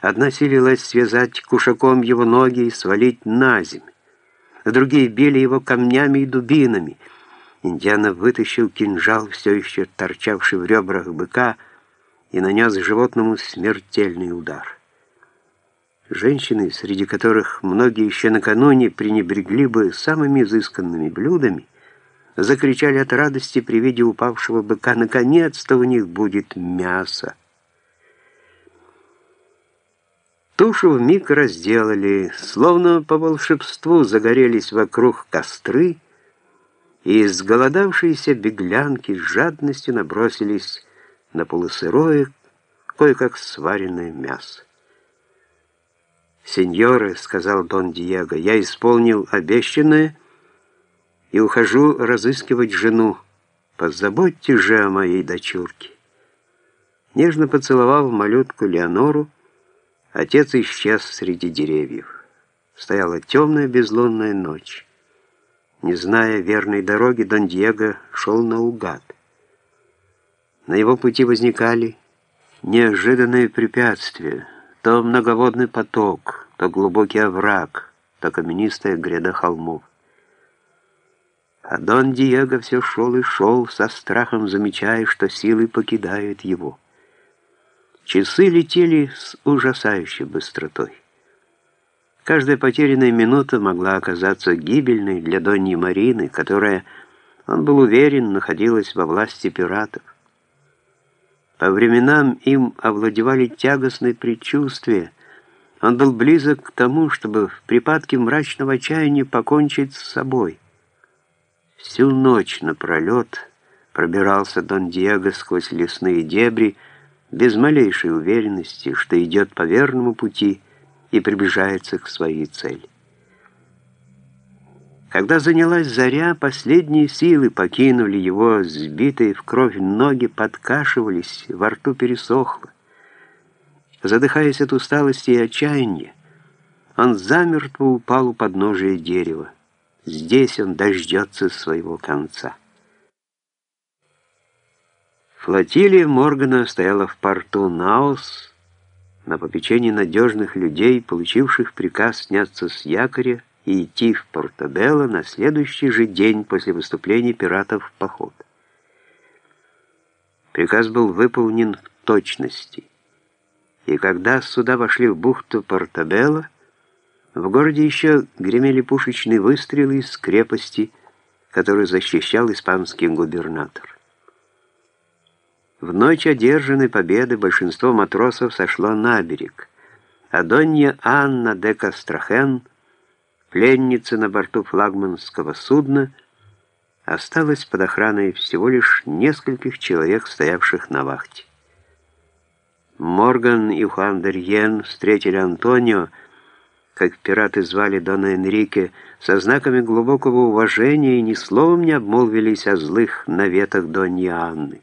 Одна силилась связать кушаком его ноги и свалить на землю. Другие били его камнями и дубинами. Индиана вытащил кинжал, все еще торчавший в ребрах быка, и нанес животному смертельный удар. Женщины, среди которых многие еще накануне пренебрегли бы самыми изысканными блюдами, закричали от радости при виде упавшего быка. Наконец-то у них будет мясо. Тушу вмиг разделали, словно по волшебству загорелись вокруг костры, и изголодавшиеся беглянки с жадностью набросились на полусырое, кое-как сваренное мясо. «Сеньоры», — сказал Дон Диего, — «я исполнил обещанное и ухожу разыскивать жену. Позаботьте же о моей дочурке». Нежно поцеловав малютку Леонору, отец исчез среди деревьев. Стояла темная безлунная ночь. Не зная верной дороги, Дон Диего шел наугад. На его пути возникали неожиданные препятствия — то многоводный поток, то глубокий овраг, то каменистая гряда холмов. А Дон Диего все шел и шел, со страхом замечая, что силы покидают его. Часы летели с ужасающей быстротой. Каждая потерянная минута могла оказаться гибельной для Донни Марины, которая, он был уверен, находилась во власти пиратов. По временам им овладевали тягостные предчувствия. Он был близок к тому, чтобы в припадке мрачного отчаяния покончить с собой. Всю ночь напролет пробирался Дон Диего сквозь лесные дебри, без малейшей уверенности, что идет по верному пути и приближается к своей цели. Когда занялась заря, последние силы покинули его, сбитые в кровь ноги подкашивались, во рту пересохло. Задыхаясь от усталости и отчаяния, он замертво упал у подножия дерева. Здесь он дождется своего конца. Флотилия Моргана стояла в порту Наос на попечении надежных людей, получивших приказ сняться с якоря и идти в Портабелло на следующий же день после выступления пиратов в поход. Приказ был выполнен в точности, и когда суда вошли в бухту Портабелло, в городе еще гремели пушечные выстрелы из крепости, которую защищал испанский губернатор. В ночь одержанной победы большинство матросов сошло на берег, а Донья Анна де Кастрахен – пленница на борту флагманского судна осталась под охраной всего лишь нескольких человек, стоявших на вахте. Морган и Хуан Дерьен встретили Антонио, как пираты звали Дона Энрике, со знаками глубокого уважения и ни словом не обмолвились о злых наветах Доньи Анны.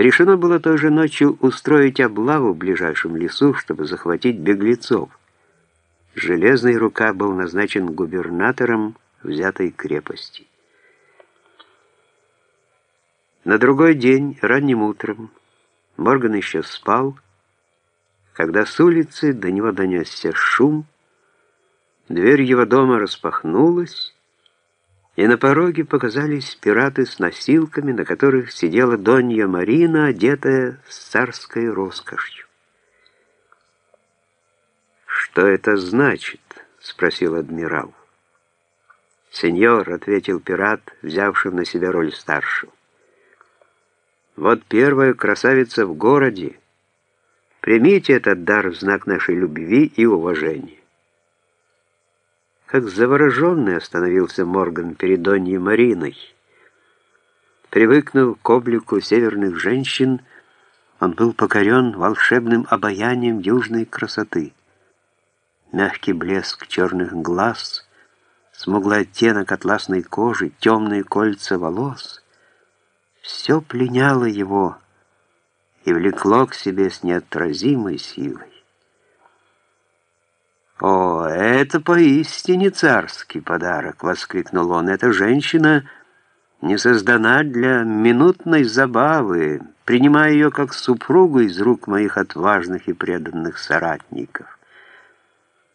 Решено было той же ночью устроить облаву в ближайшем лесу, чтобы захватить беглецов. Железная рука был назначен губернатором взятой крепости. На другой день, ранним утром, Морган еще спал, когда с улицы до него донесся шум, дверь его дома распахнулась, и на пороге показались пираты с носилками, на которых сидела Донья Марина, одетая с царской роскошью. «Что это значит?» — спросил адмирал. «Сеньор», — ответил пират, взявший на себя роль старшего. «Вот первая красавица в городе. Примите этот дар в знак нашей любви и уважения». Как завороженный остановился Морган перед Доньей Мариной. Привыкнув к облику северных женщин, он был покорен волшебным обаянием южной красоты мягкий блеск черных глаз, смуглый оттенок атласной кожи, темные кольца волос. Все пленяло его и влекло к себе с неотразимой силой. «О, это поистине царский подарок!» — воскликнул он. «Эта женщина не создана для минутной забавы, принимая ее как супругу из рук моих отважных и преданных соратников.